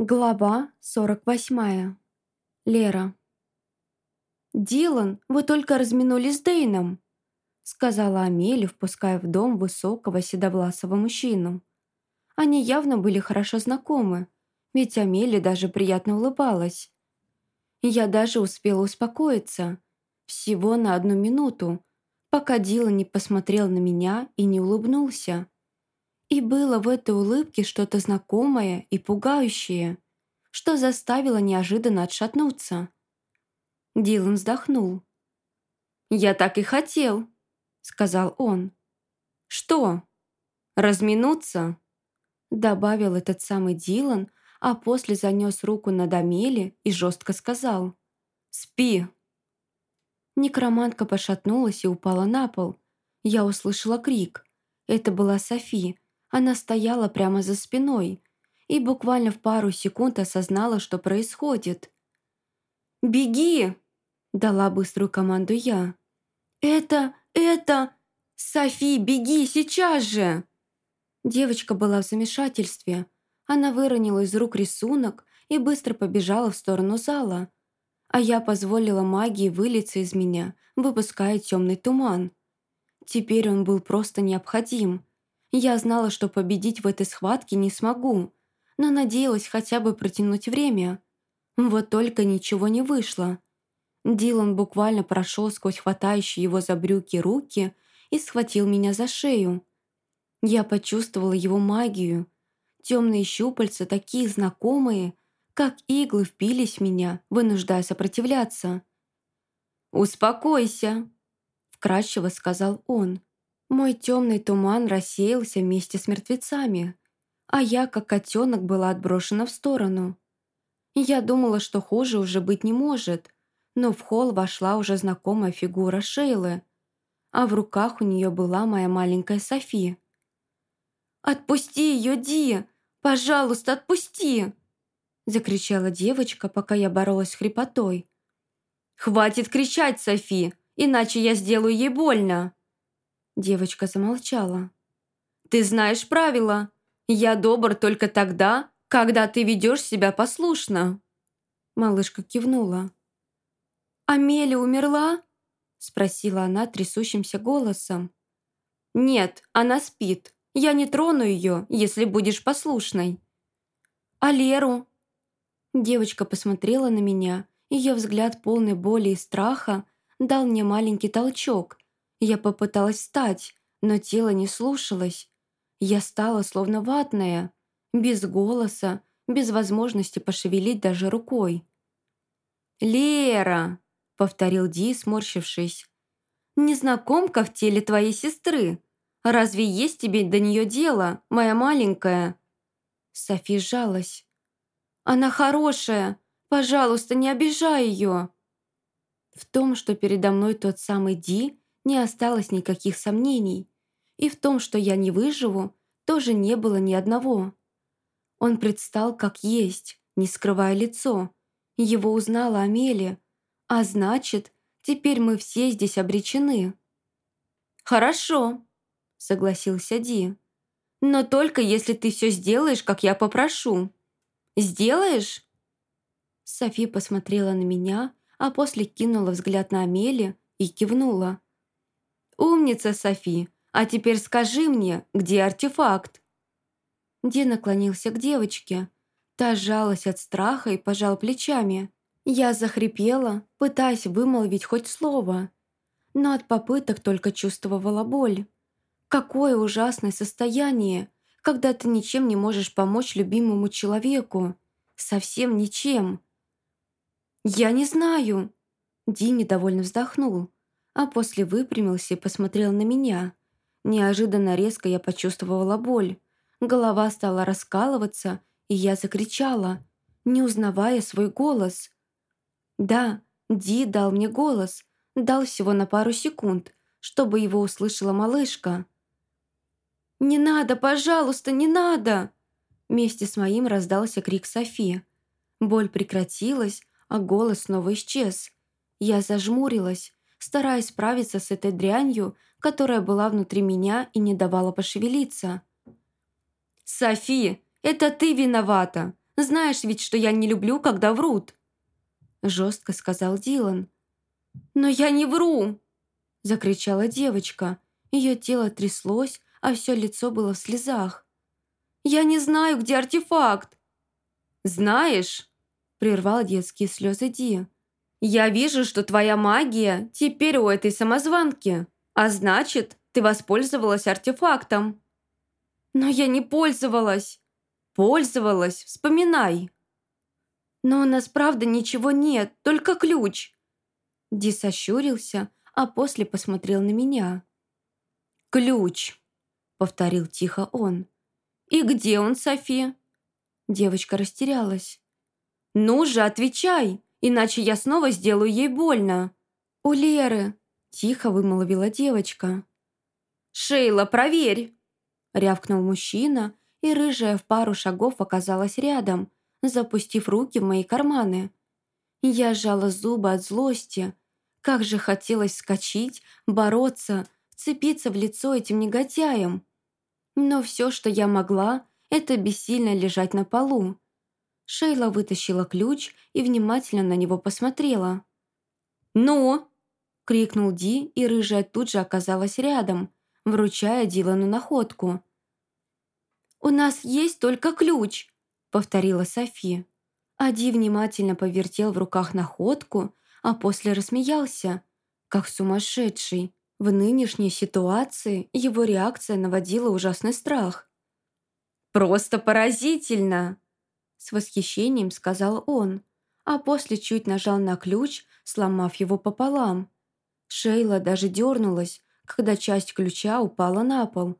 Глава 48. Лера. «Дилан, вы только разминулись с Дейном», сказала Амели, впуская в дом высокого седовласого мужчину. Они явно были хорошо знакомы, ведь Амели даже приятно улыбалась. Я даже успела успокоиться, всего на одну минуту, пока Дилан не посмотрел на меня и не улыбнулся. И было в этой улыбке что-то знакомое и пугающее, что заставило неожиданно отшатнуться. Дилан вздохнул. «Я так и хотел», — сказал он. «Что? Разминуться?» Добавил этот самый Дилан, а после занес руку на Дамеле и жестко сказал. «Спи». Некромантка пошатнулась и упала на пол. Я услышала крик. Это была Софи, она стояла прямо за спиной и буквально в пару секунд осознала, что происходит. «Беги!» – дала быструю команду я. «Это... это... Софи, беги сейчас же!» Девочка была в замешательстве. Она выронила из рук рисунок и быстро побежала в сторону зала. А я позволила магии вылиться из меня, выпуская темный туман. Теперь он был просто необходим – я знала, что победить в этой схватке не смогу, но надеялась хотя бы протянуть время. Вот только ничего не вышло. Дилан буквально прошел сквозь хватающие его за брюки руки и схватил меня за шею. Я почувствовала его магию. Темные щупальца, такие знакомые, как иглы впились в меня, вынуждая сопротивляться. «Успокойся», — вкрадчиво сказал он. Мой темный туман рассеялся вместе с мертвецами, а я, как котенок, была отброшена в сторону. Я думала, что хуже уже быть не может, но в холл вошла уже знакомая фигура Шейлы, а в руках у нее была моя маленькая Софи. «Отпусти ее, Ди! Пожалуйста, отпусти!» закричала девочка, пока я боролась с хрипотой. «Хватит кричать, Софи, иначе я сделаю ей больно!» Девочка замолчала. «Ты знаешь правила. Я добр только тогда, когда ты ведешь себя послушно». Малышка кивнула. «Амелия умерла?» Спросила она трясущимся голосом. «Нет, она спит. Я не трону ее, если будешь послушной». «А Леру?» Девочка посмотрела на меня. Ее взгляд, полный боли и страха, дал мне маленький толчок, я попыталась встать, но тело не слушалось. Я стала словно ватная, без голоса, без возможности пошевелить даже рукой. «Лера!» — повторил Ди, сморщившись. «Незнакомка в теле твоей сестры. Разве есть тебе до нее дело, моя маленькая?» Софи сжалась. «Она хорошая. Пожалуйста, не обижай ее!» В том, что передо мной тот самый Ди, не осталось никаких сомнений. И в том, что я не выживу, тоже не было ни одного. Он предстал как есть, не скрывая лицо. Его узнала Амелия. А значит, теперь мы все здесь обречены. «Хорошо», — согласился Ди. «Но только если ты все сделаешь, как я попрошу. Сделаешь?» Софи посмотрела на меня, а после кинула взгляд на Амели и кивнула. «Умница, Софи! А теперь скажи мне, где артефакт?» Ди наклонился к девочке. Та сжалась от страха и пожал плечами. Я захрипела, пытаясь вымолвить хоть слово. Но от попыток только чувствовала боль. Какое ужасное состояние, когда ты ничем не можешь помочь любимому человеку. Совсем ничем. «Я не знаю!» Ди недовольно вздохнул а после выпрямился и посмотрел на меня. Неожиданно резко я почувствовала боль. Голова стала раскалываться, и я закричала, не узнавая свой голос. Да, Ди дал мне голос, дал всего на пару секунд, чтобы его услышала малышка. «Не надо, пожалуйста, не надо!» Вместе с моим раздался крик Софи. Боль прекратилась, а голос снова исчез. Я зажмурилась, стараясь справиться с этой дрянью, которая была внутри меня и не давала пошевелиться. «Софи, это ты виновата! Знаешь ведь, что я не люблю, когда врут!» Жестко сказал Дилан. «Но я не вру!» Закричала девочка. Ее тело тряслось, а все лицо было в слезах. «Я не знаю, где артефакт!» «Знаешь?» Прервал детские слезы Ди. «Я вижу, что твоя магия теперь у этой самозванки, а значит, ты воспользовалась артефактом». «Но я не пользовалась!» «Пользовалась, вспоминай!» «Но у нас правда ничего нет, только ключ!» Ди сощурился, а после посмотрел на меня. «Ключ!» — повторил тихо он. «И где он, Софи?» Девочка растерялась. «Ну же, отвечай, иначе я снова сделаю ей больно!» «У Леры!» — тихо вымолвила девочка. «Шейла, проверь!» — рявкнул мужчина, и рыжая в пару шагов оказалась рядом, запустив руки в мои карманы. Я сжала зубы от злости. Как же хотелось скачить, бороться, вцепиться в лицо этим негодяям. Но все, что я могла, это бессильно лежать на полу. Шейла вытащила ключ и внимательно на него посмотрела. «Ну!» — крикнул Ди, и рыжая тут же оказалась рядом, вручая Дилану находку. «У нас есть только ключ», — повторила Софи. Ади внимательно повертел в руках находку, а после рассмеялся, как сумасшедший. В нынешней ситуации его реакция наводила ужасный страх. «Просто поразительно!» С восхищением сказал он, а после чуть нажал на ключ, сломав его пополам. Шейла даже дернулась, когда часть ключа упала на пол,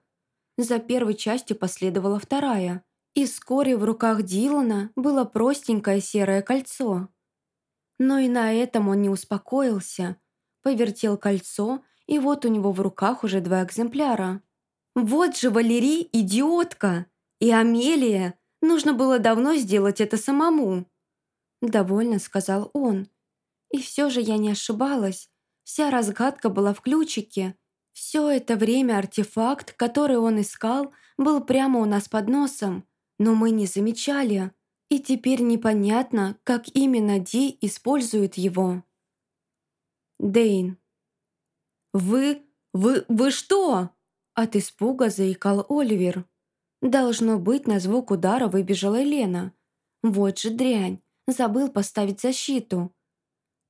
за первой частью последовала вторая, и вскоре в руках Дилана было простенькое серое кольцо. Но и на этом он не успокоился. Повертел кольцо, и вот у него в руках уже два экземпляра. «Вот же Валерий идиотка! И Амелия! Нужно было давно сделать это самому!» Довольно сказал он. И все же я не ошибалась. Вся разгадка была в ключике – все это время артефакт, который он искал, был прямо у нас под носом, но мы не замечали. И теперь непонятно, как именно Ди использует его. Дейн. «Вы... вы... вы что?» От испуга заикал Оливер. Должно быть, на звук удара выбежала Лена. Вот же дрянь, забыл поставить защиту.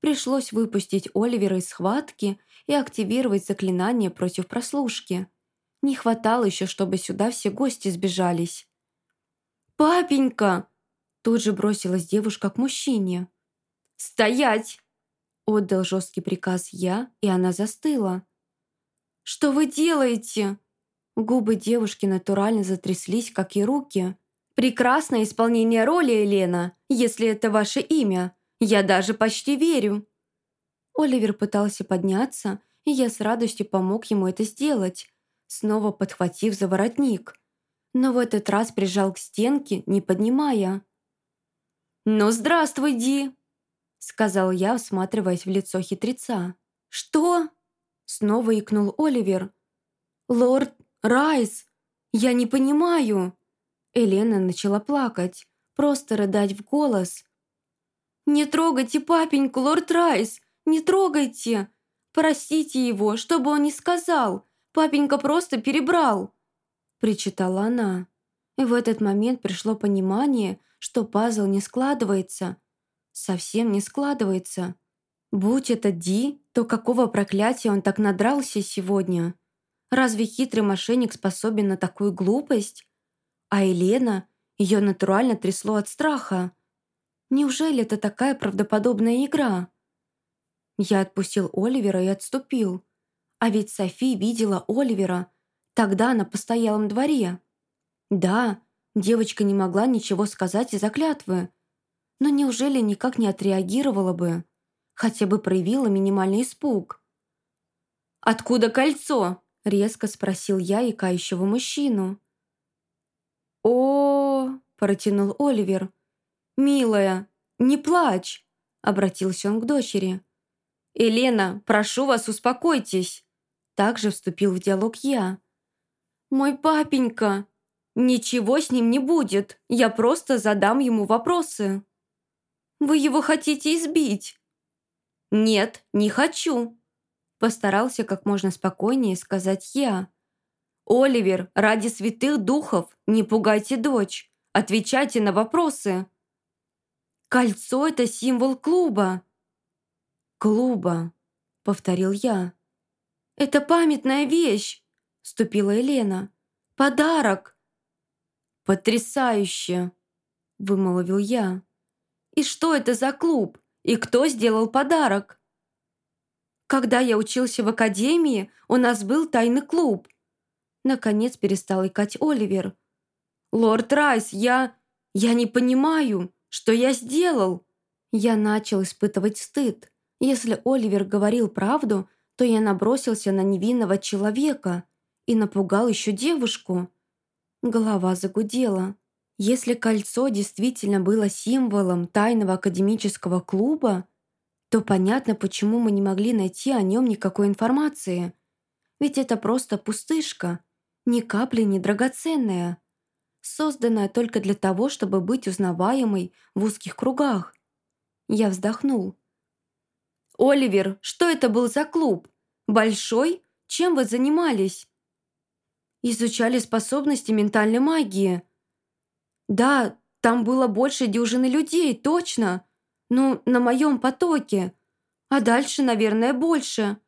Пришлось выпустить Оливера из схватки и активировать заклинание против прослушки. Не хватало еще, чтобы сюда все гости сбежались. «Папенька!» Тут же бросилась девушка к мужчине. «Стоять!» Отдал жесткий приказ я, и она застыла. «Что вы делаете?» Губы девушки натурально затряслись, как и руки. «Прекрасное исполнение роли, Елена, если это ваше имя. Я даже почти верю». Оливер пытался подняться, и я с радостью помог ему это сделать, снова подхватив за воротник. Но в этот раз прижал к стенке, не поднимая. «Ну, здравствуй, Ди!» сказал я, осматриваясь в лицо хитреца. «Что?» снова икнул Оливер. «Лорд Райс, я не понимаю!» Елена начала плакать, просто рыдать в голос. «Не трогайте папеньку, лорд Райс! Не трогайте! Простите его, что бы он ни сказал! Папенька просто перебрал!» Причитала она. И в этот момент пришло понимание, что пазл не складывается. Совсем не складывается. Будь это Ди, то какого проклятия он так надрался сегодня? Разве хитрый мошенник способен на такую глупость? А Елена, ее натурально трясло от страха. Неужели это такая правдоподобная игра? Я отпустил Оливера и отступил. А ведь Софи видела Оливера тогда на постоялом дворе. Да, девочка не могла ничего сказать из-за клятвы. Но неужели никак не отреагировала бы? Хотя бы проявила минимальный испуг. «Откуда кольцо?» — резко спросил я икающего мужчину. о, -о, протянул Оливер. «Милая, не плачь!» — обратился он к дочери. «Елена, прошу вас, успокойтесь!» Также вступил в диалог я. «Мой папенька!» «Ничего с ним не будет. Я просто задам ему вопросы». «Вы его хотите избить?» «Нет, не хочу», – постарался как можно спокойнее сказать я. «Оливер, ради святых духов, не пугайте дочь. Отвечайте на вопросы». «Кольцо – это символ клуба». «Клуба», – повторил я. «Это памятная вещь», – вступила Елена. «Подарок». «Потрясающе!» – вымолвил я. «И что это за клуб? И кто сделал подарок?» «Когда я учился в академии, у нас был тайный клуб». Наконец перестал икать Оливер. «Лорд Райс, я... я не понимаю, что я сделал?» Я начал испытывать стыд. Если Оливер говорил правду, то я набросился на невинного человека и напугал еще девушку. Голова загудела. Если кольцо действительно было символом тайного академического клуба, то понятно, почему мы не могли найти о нем никакой информации. Ведь это просто пустышка, ни капли не драгоценная, созданная только для того, чтобы быть узнаваемой в узких кругах. Я вздохнул. «Оливер, что это был за клуб? Большой? Чем вы занимались?» «Изучали способности ментальной магии». «Да, там было больше дюжины людей, точно. Ну, на моем потоке. А дальше, наверное, больше.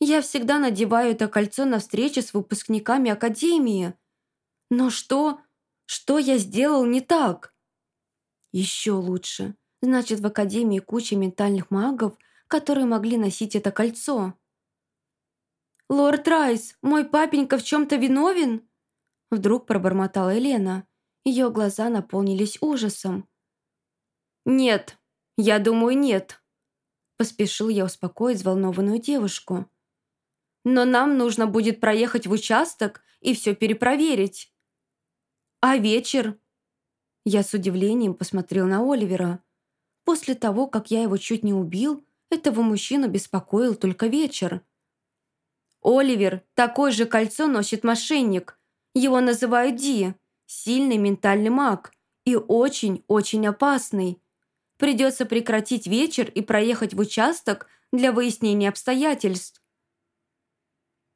Я всегда надеваю это кольцо на встречи с выпускниками академии. Но что... что я сделал не так?» «Еще лучше. Значит, в академии куча ментальных магов, которые могли носить это кольцо. «Лорд Райс, мой папенька в чем-то виновен?» Вдруг пробормотала Елена. Ее глаза наполнились ужасом. «Нет, я думаю, нет», поспешил я успокоить взволнованную девушку. «Но нам нужно будет проехать в участок и все перепроверить». «А вечер?» Я с удивлением посмотрел на Оливера. После того, как я его чуть не убил, этого мужчину беспокоил только вечер. «Оливер, такое же кольцо носит мошенник. Его называют Ди. Сильный ментальный маг. И очень-очень опасный. Придется прекратить вечер и проехать в участок для выяснения обстоятельств».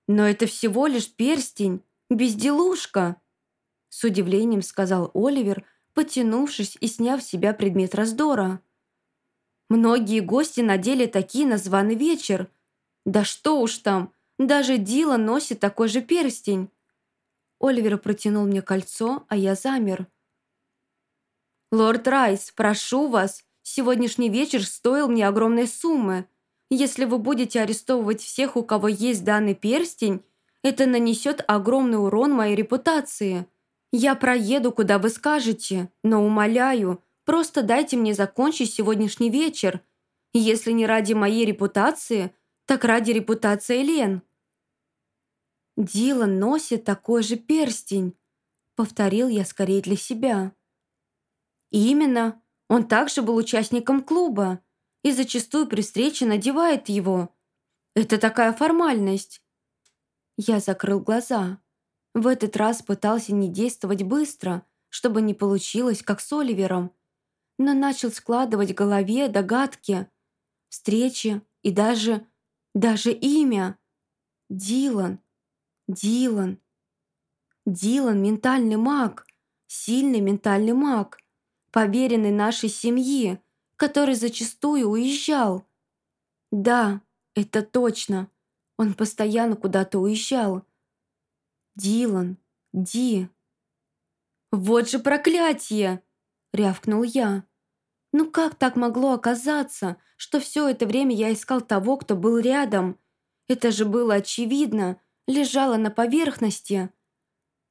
«Но это всего лишь перстень, безделушка», с удивлением сказал Оливер, потянувшись и сняв с себя предмет раздора. Многие гости надели такие на званый вечер. Да что уж там, даже Дила носит такой же перстень. Оливер протянул мне кольцо, а я замер. «Лорд Райс, прошу вас, сегодняшний вечер стоил мне огромной суммы. Если вы будете арестовывать всех, у кого есть данный перстень, это нанесет огромный урон моей репутации. Я проеду, куда вы скажете, но умоляю, Просто дайте мне закончить сегодняшний вечер. Если не ради моей репутации, так ради репутации Лен». «Дилан носит такой же перстень», — повторил я скорее для себя. «Именно. Он также был участником клуба и зачастую при встрече надевает его. Это такая формальность». Я закрыл глаза. В этот раз пытался не действовать быстро, чтобы не получилось, как с Оливером но начал складывать в голове догадки, встречи и даже, даже имя. Дилан, Дилан. Дилан – ментальный маг, сильный ментальный маг, поверенный нашей семьи, который зачастую уезжал. Да, это точно. Он постоянно куда-то уезжал. Дилан, Ди. «Вот же проклятие!» – рявкнул я. Ну как так могло оказаться, что все это время я искал того, кто был рядом? Это же было очевидно, лежало на поверхности.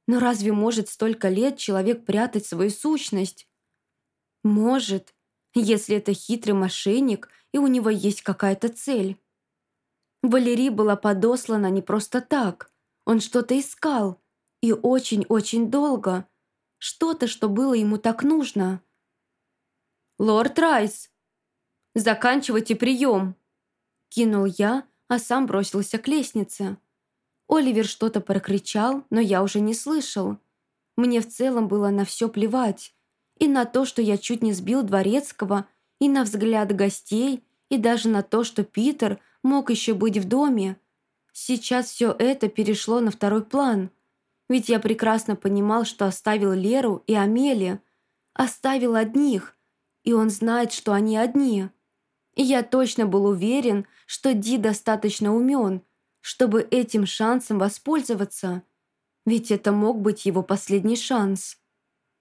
Но разве может столько лет человек прятать свою сущность? Может, если это хитрый мошенник и у него есть какая-то цель. Валерий была подослана не просто так. Он что-то искал. И очень-очень долго. Что-то, что было ему так нужно. «Лорд Райс, заканчивайте прием!» Кинул я, а сам бросился к лестнице. Оливер что-то прокричал, но я уже не слышал. Мне в целом было на все плевать. И на то, что я чуть не сбил Дворецкого, и на взгляд гостей, и даже на то, что Питер мог еще быть в доме. Сейчас все это перешло на второй план. Ведь я прекрасно понимал, что оставил Леру и Амели. Оставил одних. И он знает, что они одни. И я точно был уверен, что Ди достаточно умен, чтобы этим шансом воспользоваться. Ведь это мог быть его последний шанс.